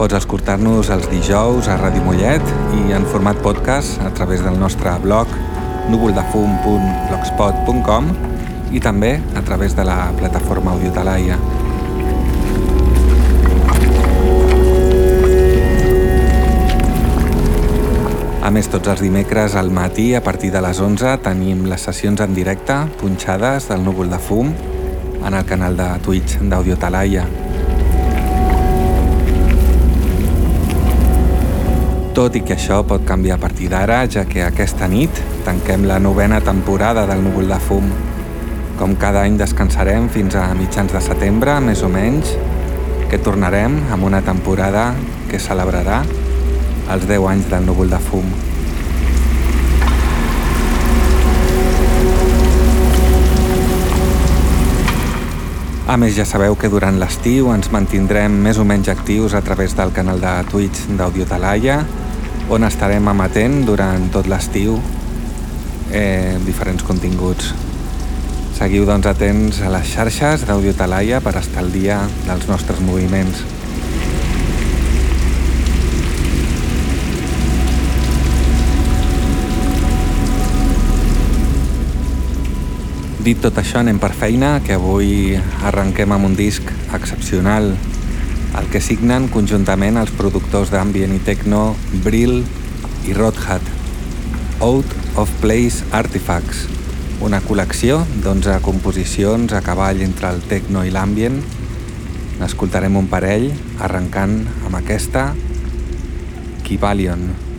Pots escoltar-nos els dijous a Ràdio Mollet i en format podcast a través del nostre blog núvoldefum.blogspot.com i també a través de la plataforma Audiotalaia. A més, tots els dimecres al matí, a partir de les 11, tenim les sessions en directe, punxades del núvol de fum, en el canal de Twitch d'Audio Talaia. Tot i que això pot canviar a partir d'ara, ja que aquesta nit tanquem la novena temporada del núvol de fum. Com cada any descansarem fins a mitjans de setembre, més o menys, que tornarem amb una temporada que celebrarà els 10 anys del núvol de fum. A més, ja sabeu que durant l'estiu ens mantindrem més o menys actius a través del canal de Twitch d'Audio Talaia, on estarem amatent durant tot l'estiu eh, diferents continguts. Seguiu doncs atents a les xarxes d'Audio Talaia per estar al dia dels nostres moviments. Dit tot això, anem per feina, que avui arrenquem amb un disc excepcional, el que signen conjuntament els productors d'ambient i techno Brill i Rothat, Out of Place Artifacts, una col·lecció d'11 composicions a cavall entre el techno i l'ambient. N'escoltarem un parell, arrencant amb aquesta, Kibalion. Kibalion.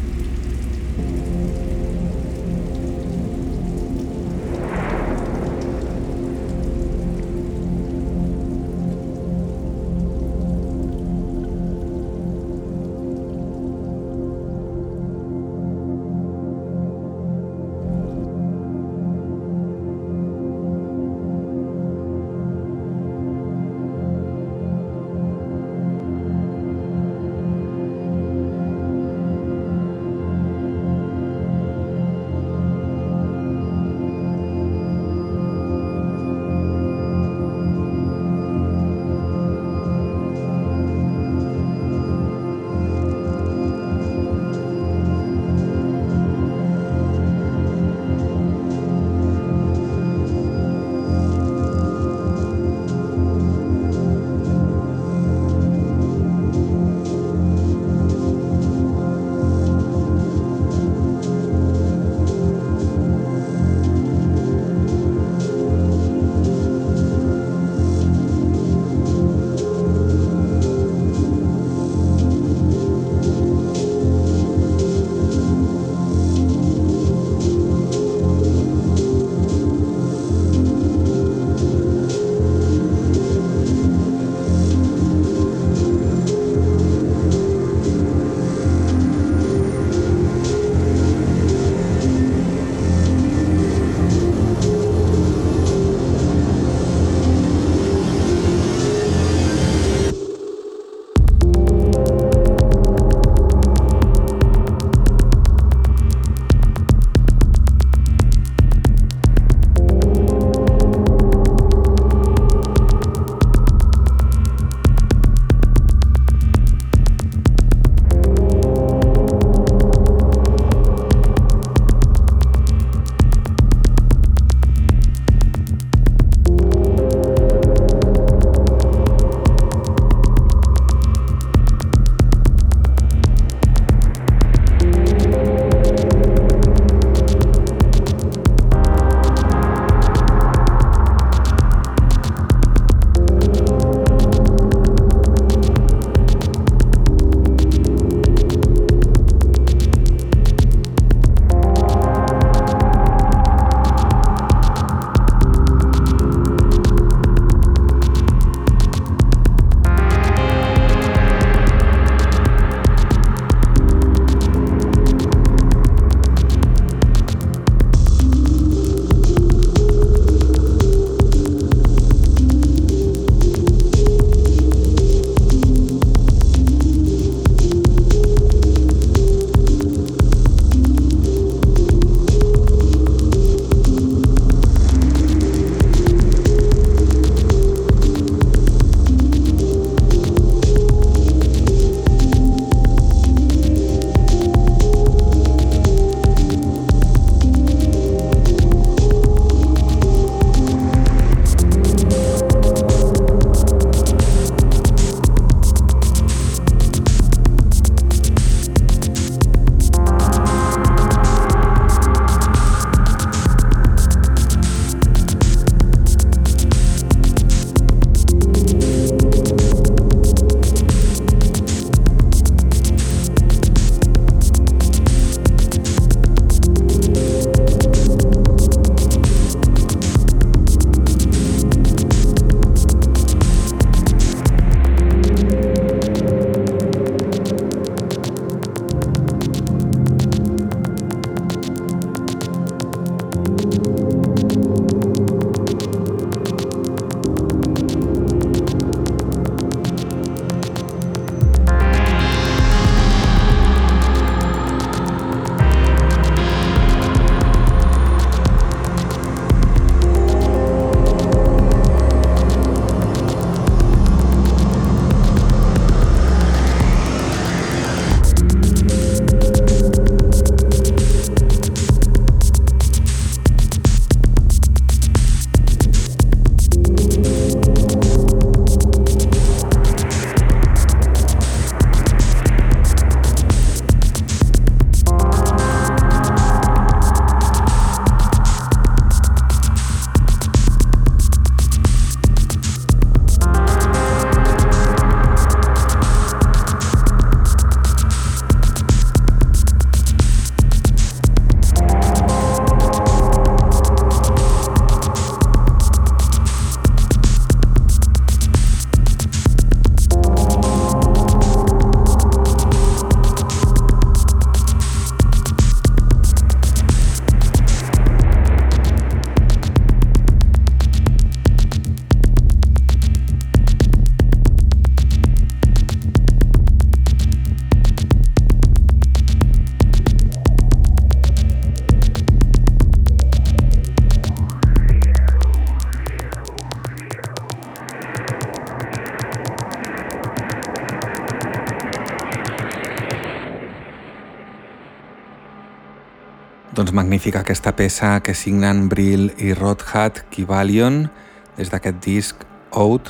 Magnífica aquesta peça que signen Brill i Rodhat Kivalion des d'aquest disc Out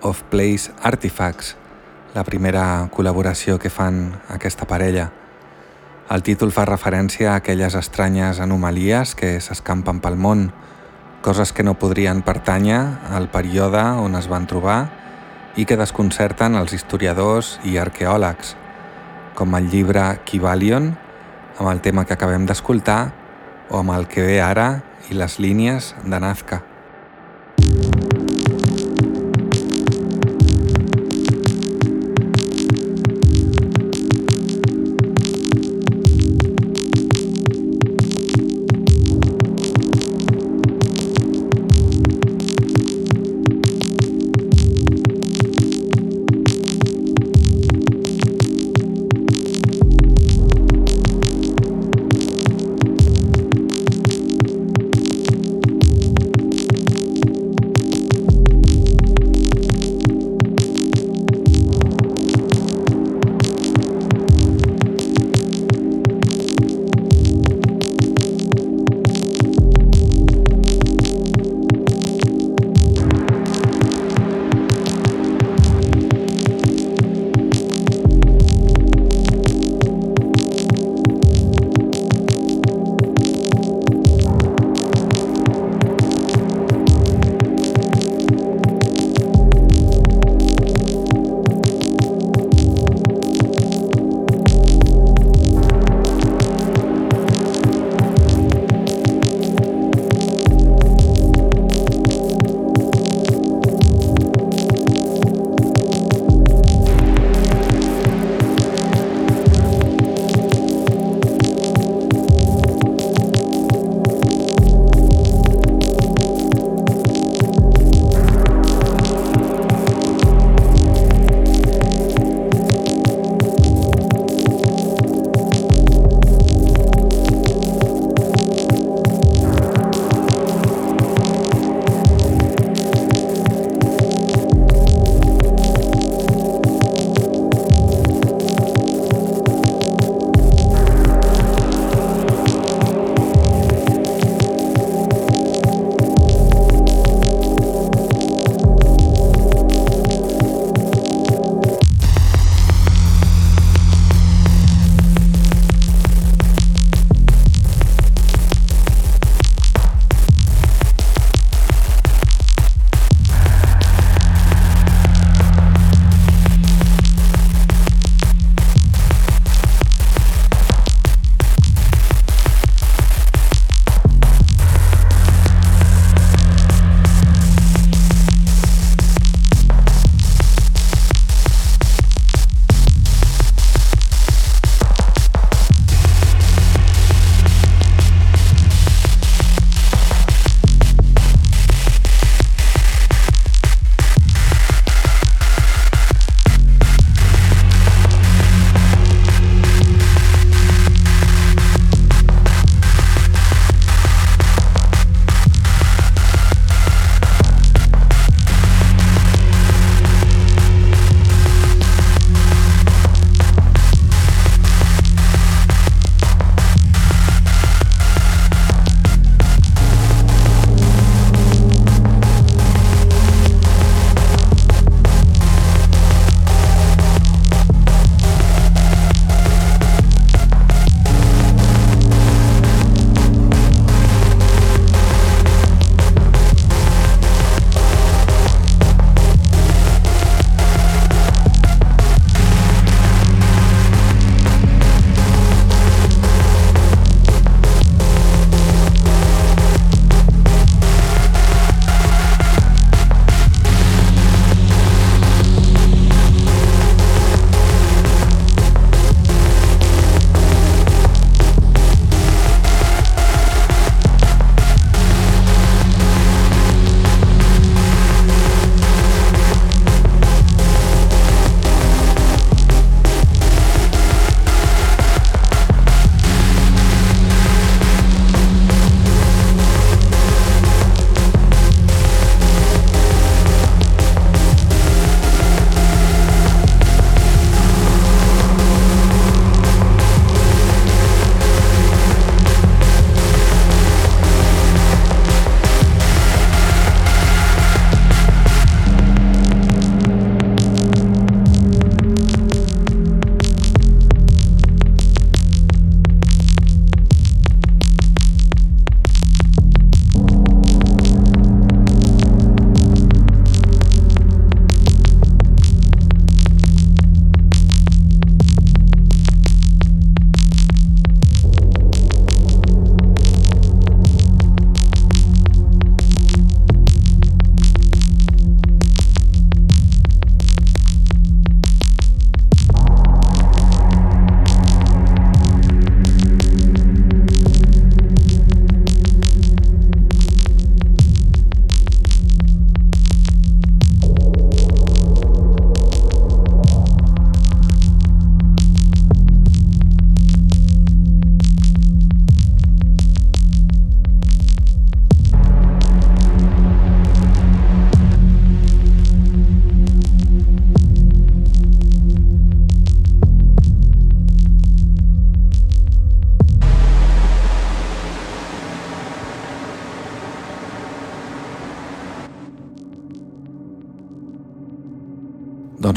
of Place Artifacts, la primera col·laboració que fan aquesta parella. El títol fa referència a aquelles estranyes anomalies que s'escampen pel món, coses que no podrien pertànyer al període on es van trobar i que desconcerten els historiadors i arqueòlegs, com el llibre Kivalion, amb el tema que acabem d'escoltar, o amb el que ve ara i les línies de Nazca.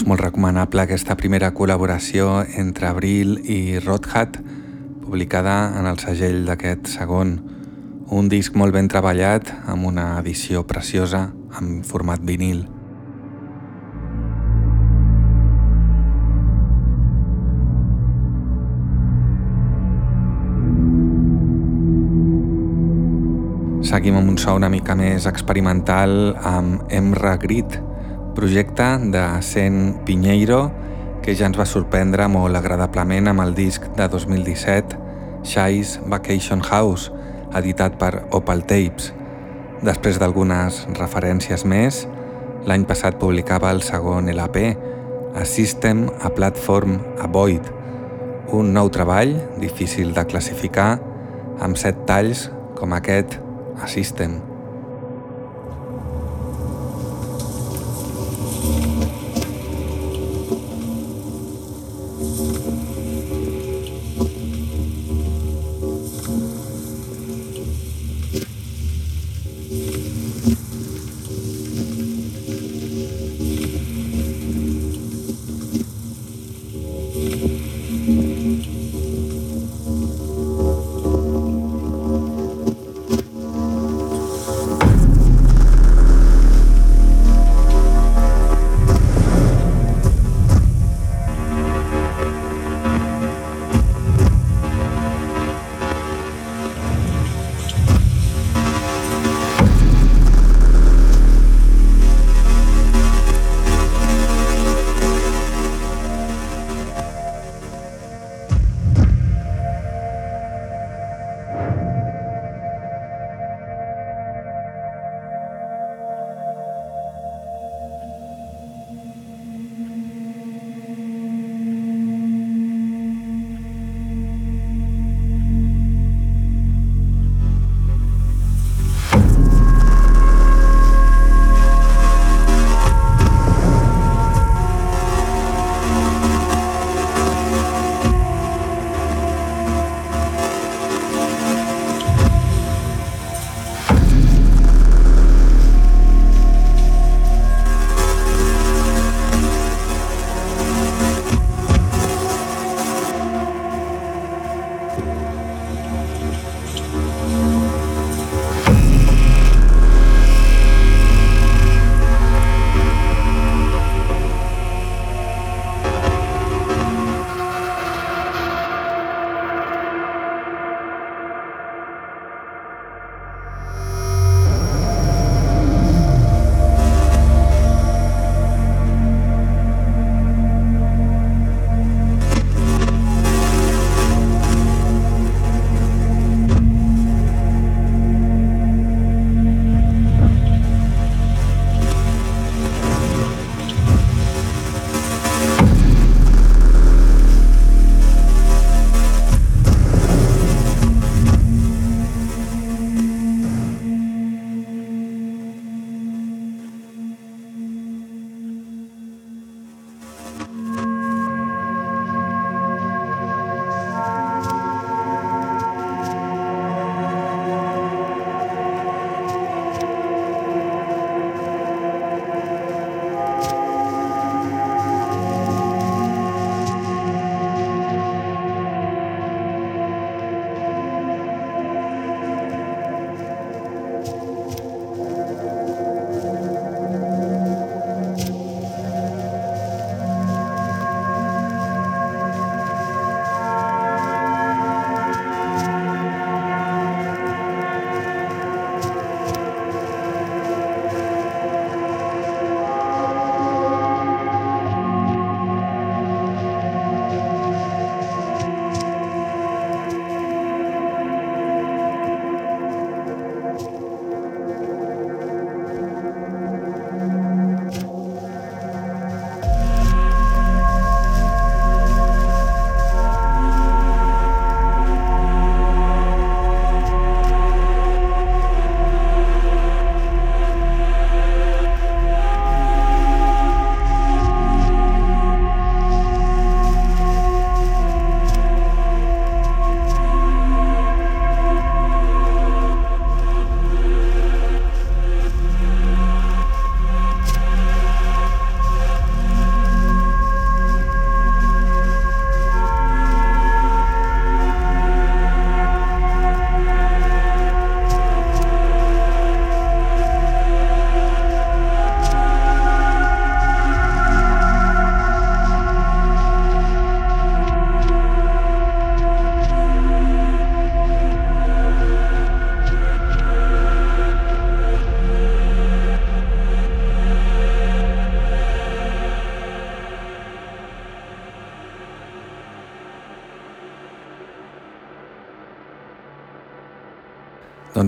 Molt recomanable aquesta primera col·laboració entre Abril i Rothat, publicada en el segell d'aquest segon. Un disc molt ben treballat, amb una edició preciosa, en format vinil. Seguim amb un so una mica més experimental amb Emra Grit, projecte de Sen Pinheiro que ja ens va sorprendre molt agradablement amb el disc de 2017 Shai's Vacation House, editat per Opal Tapes. Després d'algunes referències més, l'any passat publicava el segon LP, A System, a Platform, a Void, un nou treball difícil de classificar amb set talls com aquest a System.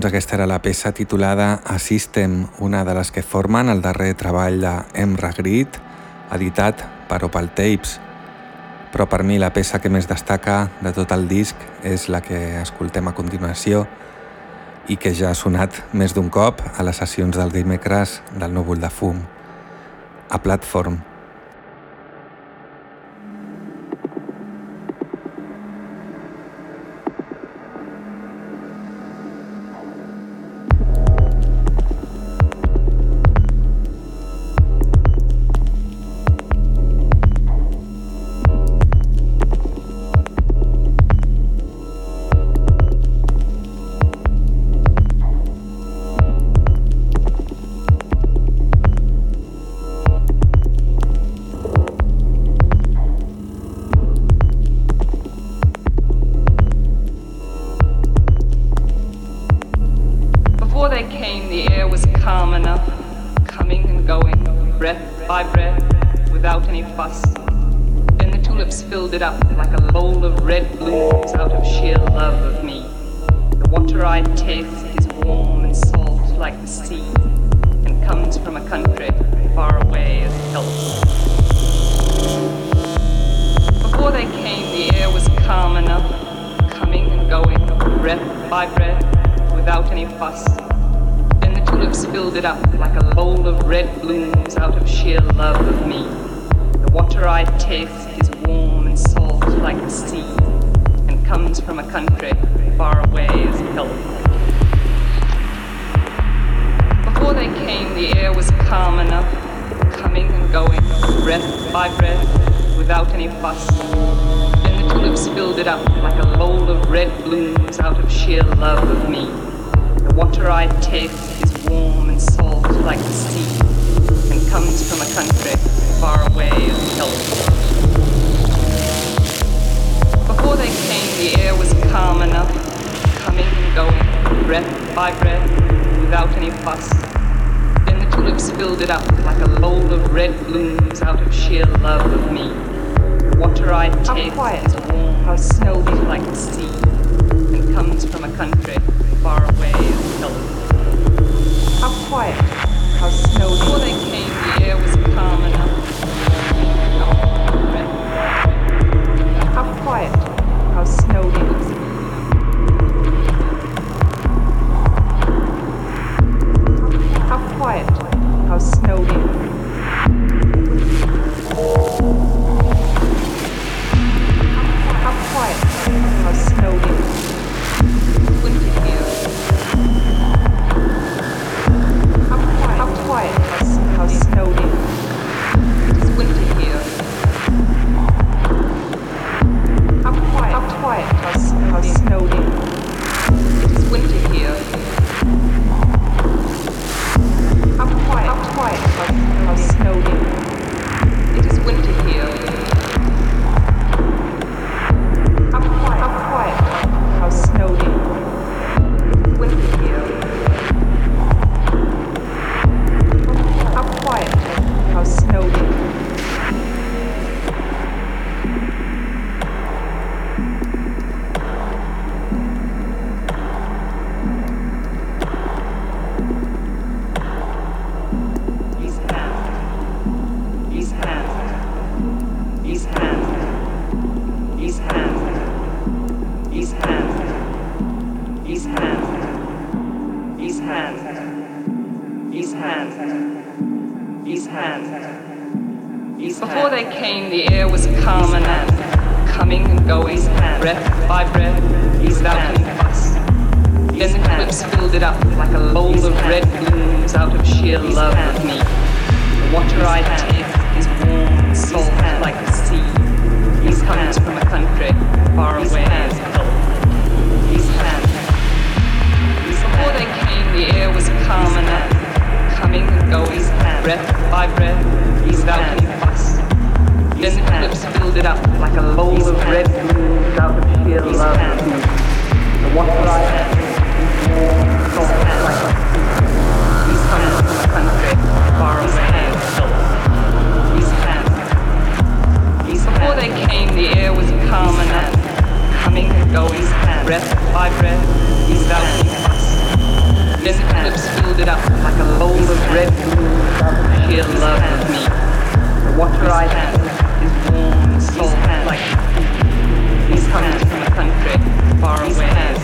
Doncs aquesta era la peça titulada A System, una de les que formen el darrer treball de Emra Grit, editat per Opal Tapes. Però per mi la peça que més destaca de tot el disc és la que escoltem a continuació i que ja ha sonat més d'un cop a les sessions del dimecres del núvol de fum, a Platform. filled it up like a bowl of red blooms out of sheer love of me. Water I take. How quiet, how snowy like the sea, and comes from a country far away and helpless. How quiet, how snowy. Before they came, the air was calm enough. How quiet, how snowy looks. How quiet how in. His hand. His hand. His Before hand. they came, the air was calm and ample, coming and going, breath by breath, without fuss. Then the cliffs filled it up like a bowl of red blooms out of sheer love of me. The water I take is warm and hand like a sea. He comes from a country far away and cold. Before they came, the air was calm and ample coming and going, breath by breath, he's any fuss. Then Phillips filled it up like a bowl of red food without the sheer love of food. And what I have? He's coming from a country far away. He's hand. Before they came, the air was calm and coming and going, breath by breath, he's any filled it up like a bowl of red blue of of me. The water I have is warm salt like from a country far away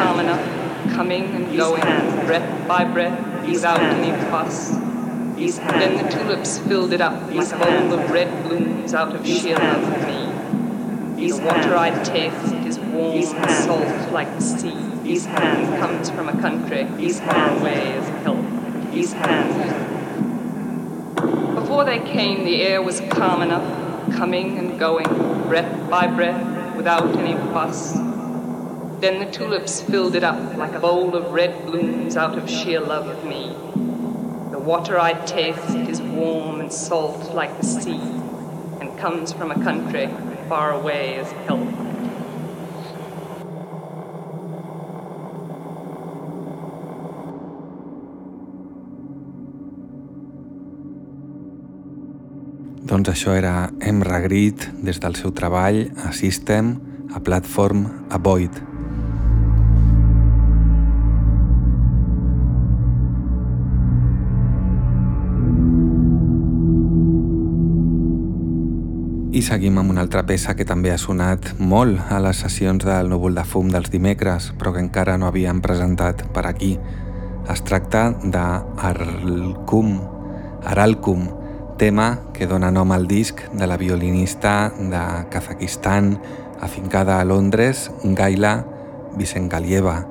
air was calm enough, coming and going, breath by breath, without any fuss. Then the tulips filled it up, this bowl of red blooms out of sheer love of me. The water I taste is warm and salt like the sea. These hands comes from a country as far away as hell. These hands. Before they came, the air was calm enough, coming and going, breath by breath, without any fuss. Then the tulips filled it up like a bowl of red blooms out of sheer love of me. The water I taste is warm and salt like the sea, and comes from a country far away as hell. Doncs això era Emra Grit des del seu treball a System, a Platform, a Void. I seguim amb una altra peça que també ha sonat molt a les sessions del Núvol de Fum dels dimecres, però que encara no havíem presentat per aquí. Es tracta d'Aralcum, Aralcum, tema que dona nom al disc de la violinista de Kazakistan, afincada a Londres, Gaila Visengalieva.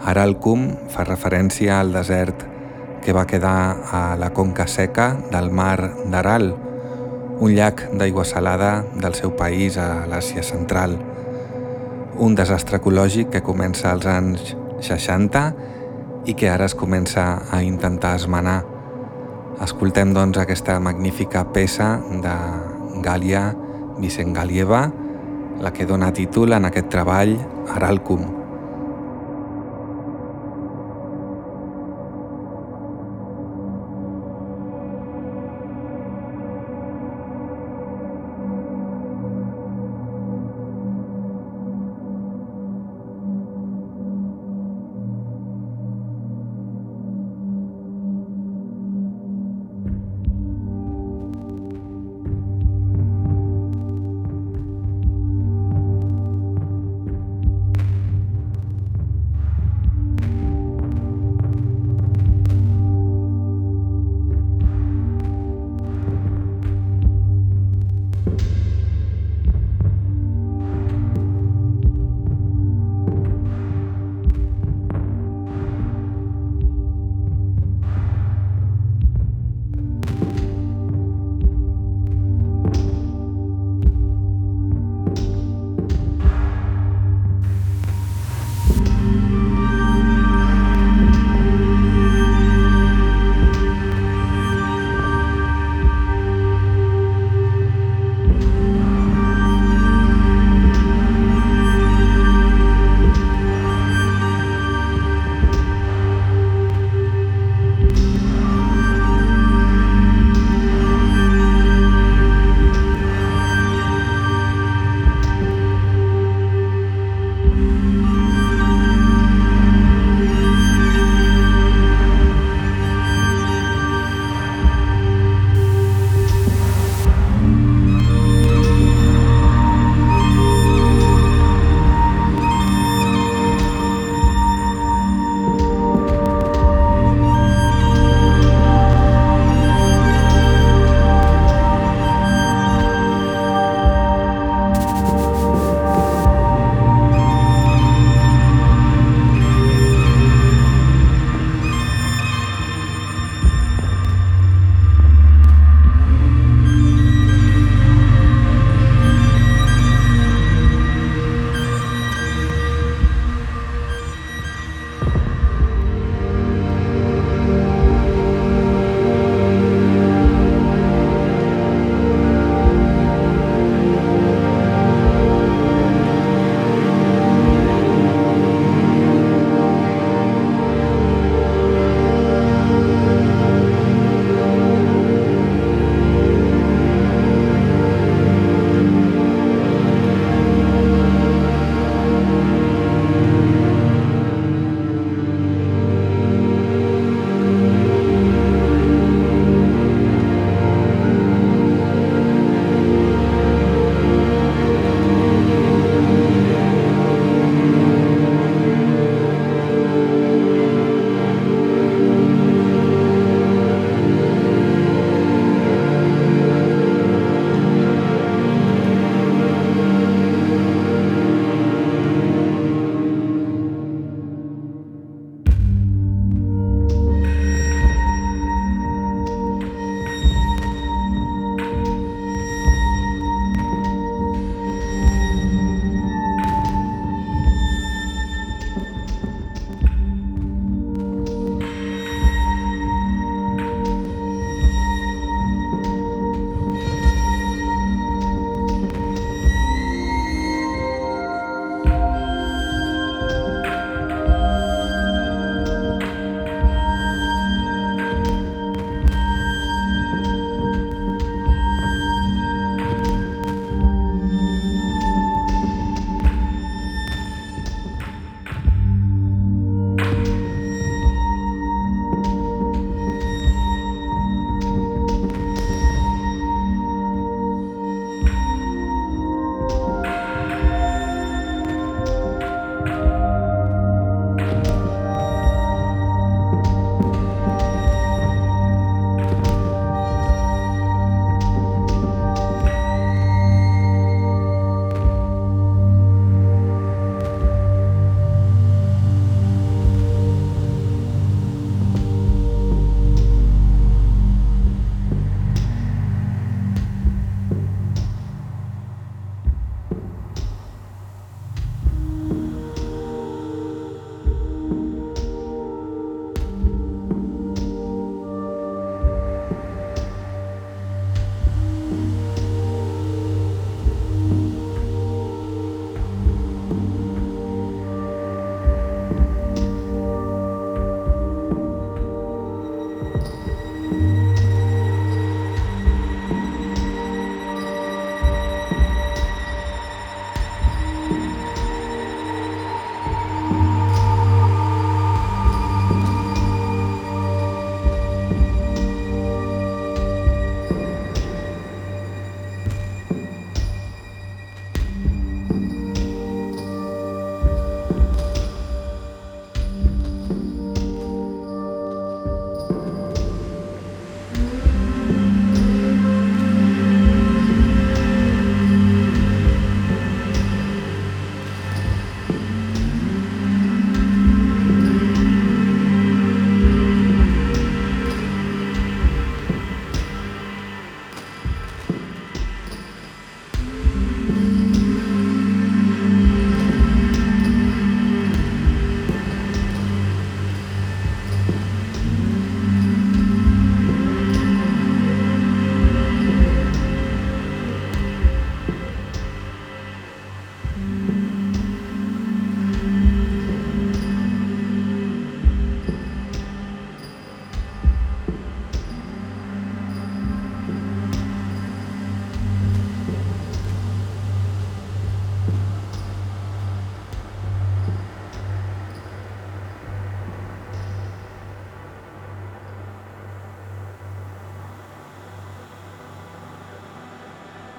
Aralcum fa referència al desert que va quedar a la conca seca del mar d'Aral, un llac d'aigua salada del seu país a l'Àsia central. Un desastre ecològic que comença als anys 60 i que ara es comença a intentar esmenar. Escoltem doncs aquesta magnífica peça de Gàlia Vicengalieva, la que dona títol en aquest treball Aralcum.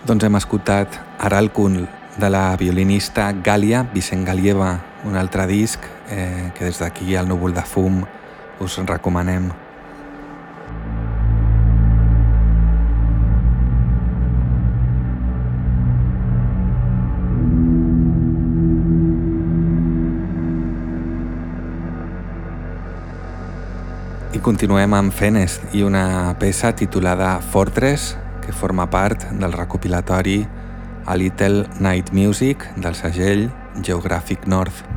Doncs hem escoltat Aralcun de la violinista Gàlia Vicent Galieva, un altre disc eh, que des d'aquí al núvol de fum us recomanem. I continuem amb Fenes i una peça titulada Fortress, que forma part del recopilatori A Little Night Music del segell Geographic North.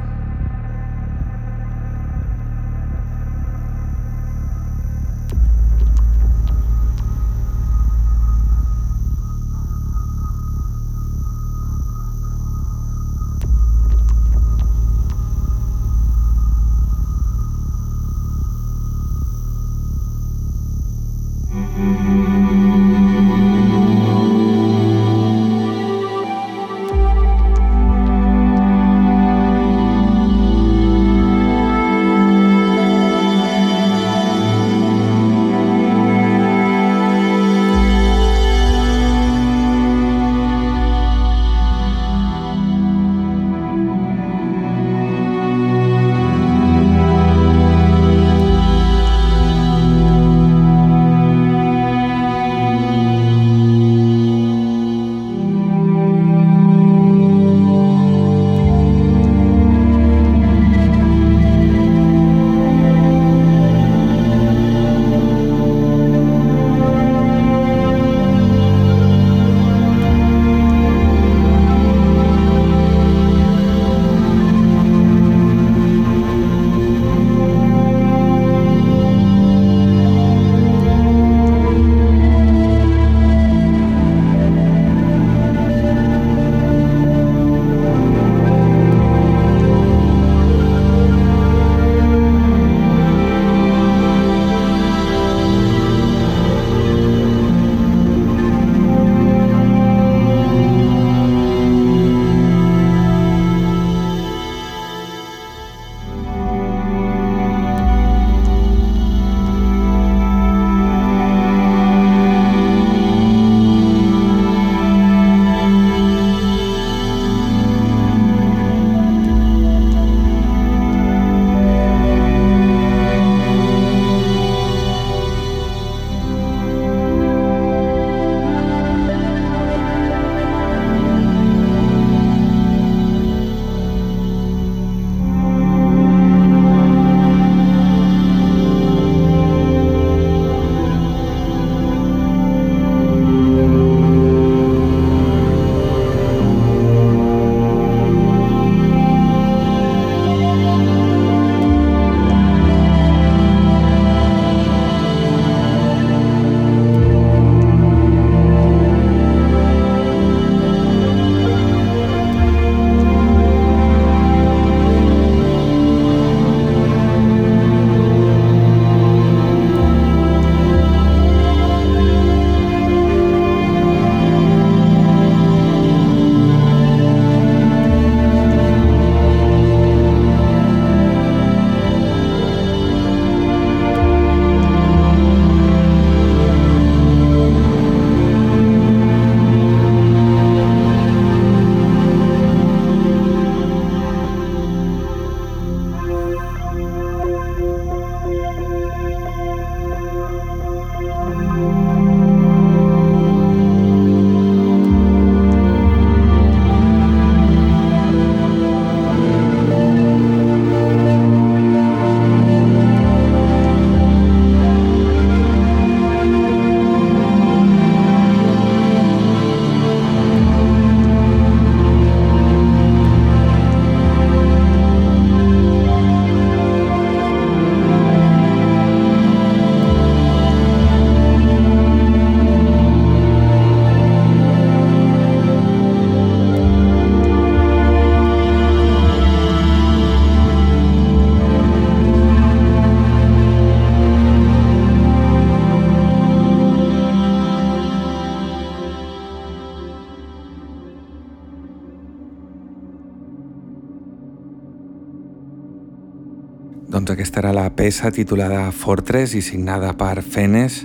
Peça titulada Fortress i signada per Fenes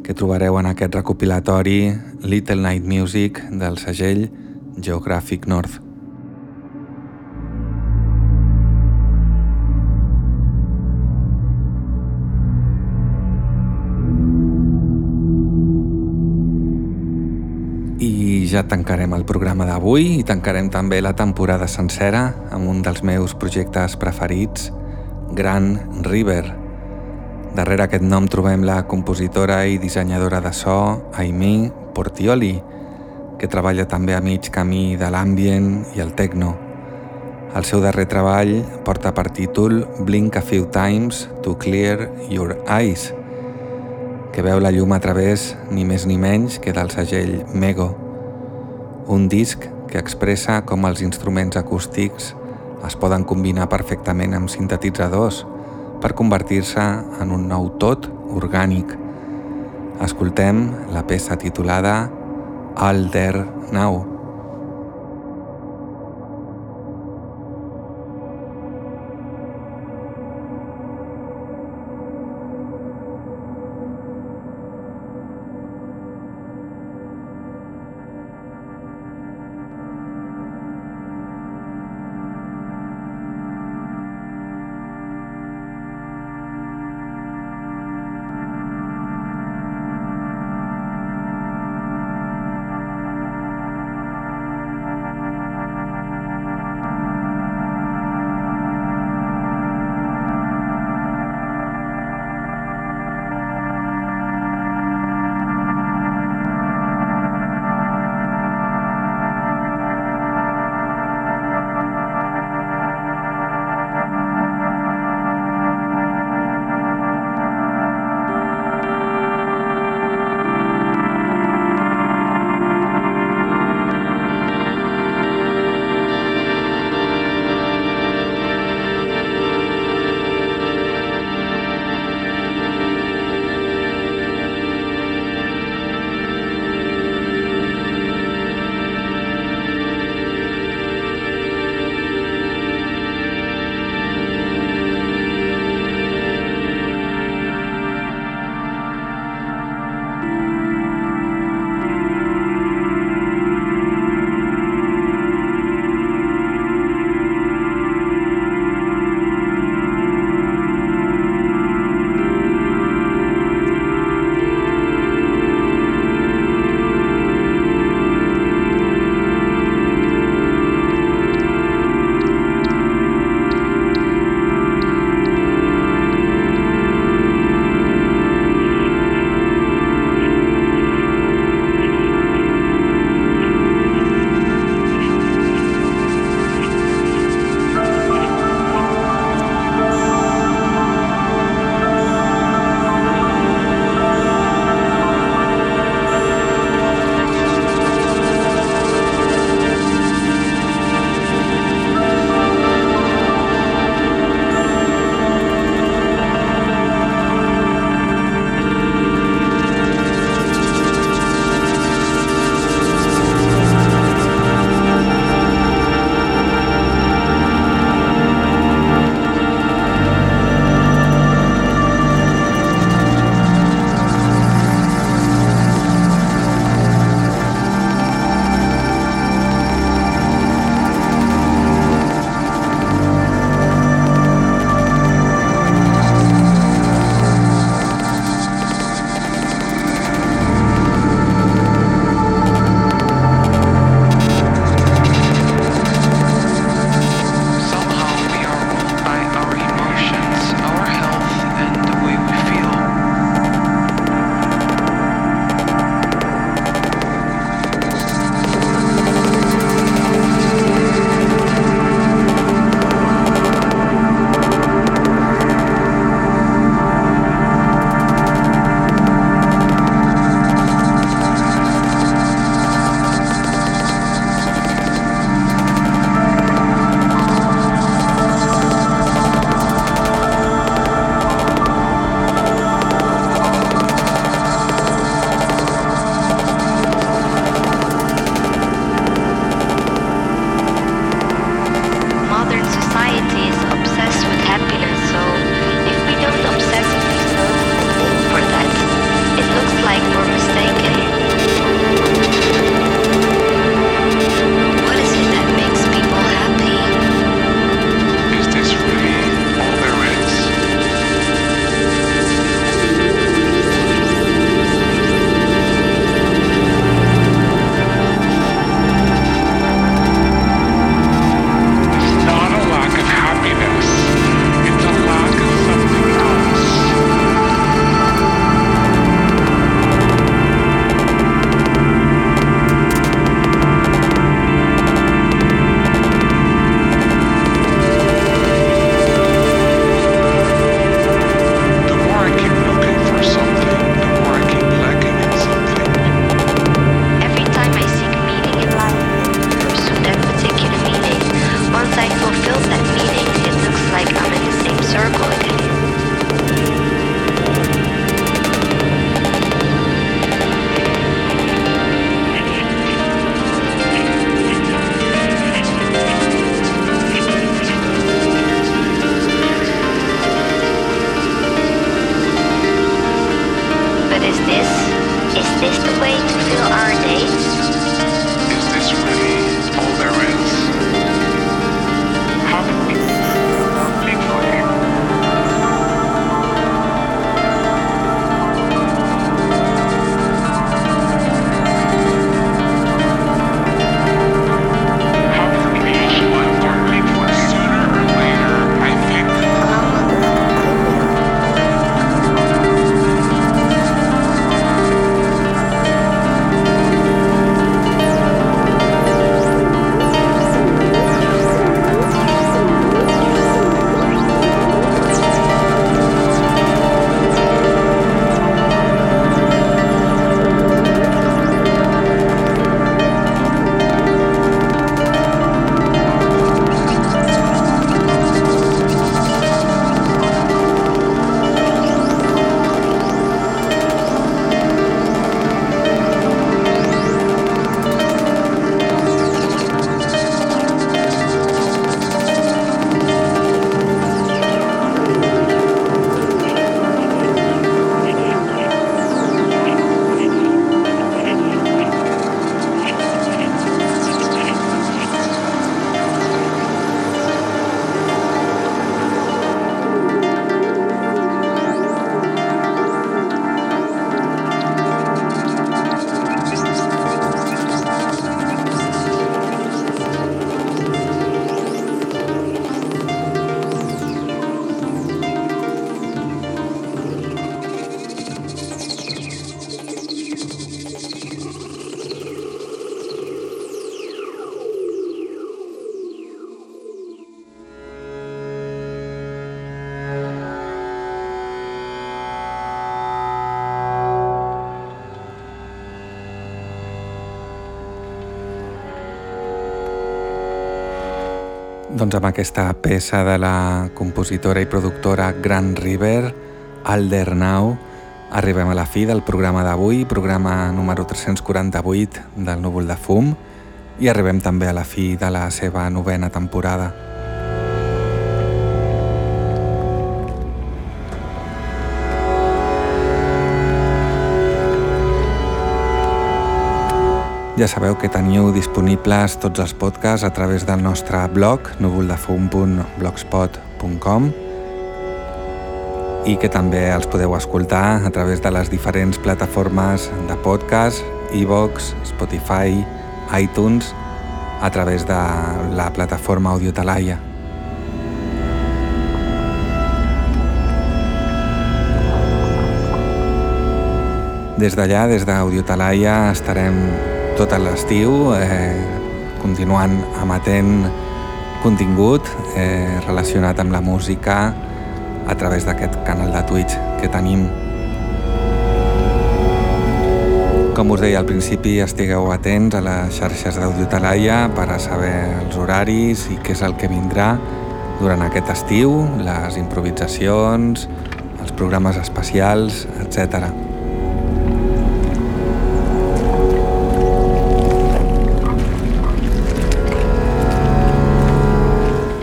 que trobareu en aquest recopilatori Little Night Music del segell Geographic North. I ja tancarem el programa d'avui i tancarem també la temporada sencera amb un dels meus projectes preferits, Grand River. Darrere aquest nom trobem la compositora i dissenyadora de so Aimee Portioli, que treballa també a mig camí de l'ambient i el techno. El seu darrer treball porta per títol Blink a Few Times to Clear Your Eyes, que veu la llum a través ni més ni menys que del segell Mego, un disc que expressa com els instruments acústics es poden combinar perfectament amb sintetitzadors per convertir-se en un nou tot orgànic. Escoltem la peça titulada All There Now. Doncs amb aquesta peça de la compositora i productora Grand River, Alder Now, arribem a la fi del programa d'avui, programa número 348 del Núvol de Fum, i arribem també a la fi de la seva novena temporada. Ja sabeu que teniu disponibles tots els podcasts a través del nostre blog núvoldefum.blogspot.com i que també els podeu escoltar a través de les diferents plataformes de podcast, iVox, e Spotify, iTunes, a través de la plataforma Audiotalaia. Des d'allà, des d'Audiotalaia, estarem tot l'estiu, eh, continuant emetent contingut eh, relacionat amb la música a través d'aquest canal de Twitch que tenim. Com us deia al principi, estigueu atents a les xarxes d'Audio Talaia per a saber els horaris i què és el que vindrà durant aquest estiu, les improvisacions, els programes especials, etc.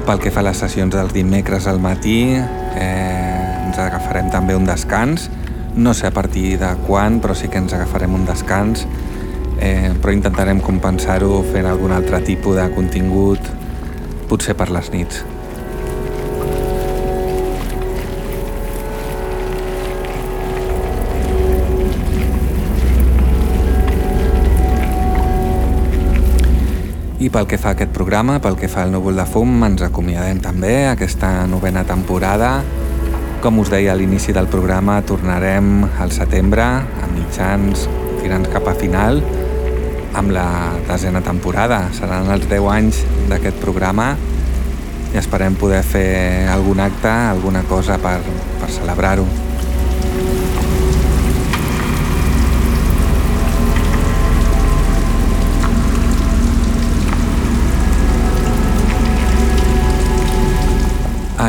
Pel que fa a les sessions dels dimecres al matí, eh, ens agafarem també un descans. No sé a partir de quan, però sí que ens agafarem un descans. Eh, però intentarem compensar-ho fent algun altre tipus de contingut, potser per les nits. I pel que fa a aquest programa, pel que fa al núvol de fum, ens acomiadem també aquesta novena temporada. Com us deia a l'inici del programa, tornarem al setembre, a mitjans, tirant cap a final, amb la desena temporada. Seran els 10 anys d'aquest programa i esperem poder fer algun acte, alguna cosa per, per celebrar-ho.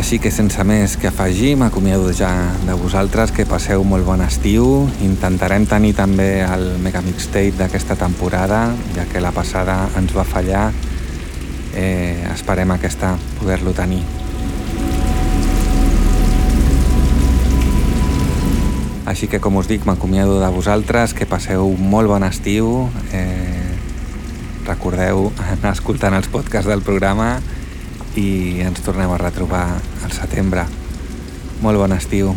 Així que sense més que afegir, m'acomiado ja de vosaltres, que passeu molt bon estiu. Intentarem tenir també el mega mixtape d'aquesta temporada, ja que la passada ens va fallar. Eh, esperem aquesta poder-lo tenir. Així que, com us dic, m'acomiado de vosaltres, que passeu molt bon estiu. Eh, recordeu anar escoltant els podcasts del programa i ens tornem a retrobar al setembre. Molt bon estiu.